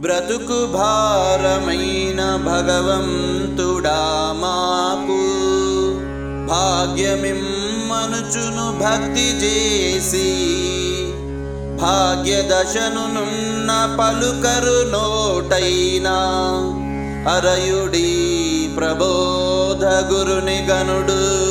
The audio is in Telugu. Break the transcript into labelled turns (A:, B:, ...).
A: బ్రతుకు భారమైన భగవంతుడా మాకు. భాగ్యమిమ్మనుచును భక్తి చేసి భాగ్యదశను నున్న పలుకరు నోటైనా. అరయుడి ప్రబోధ గురుని గనుడు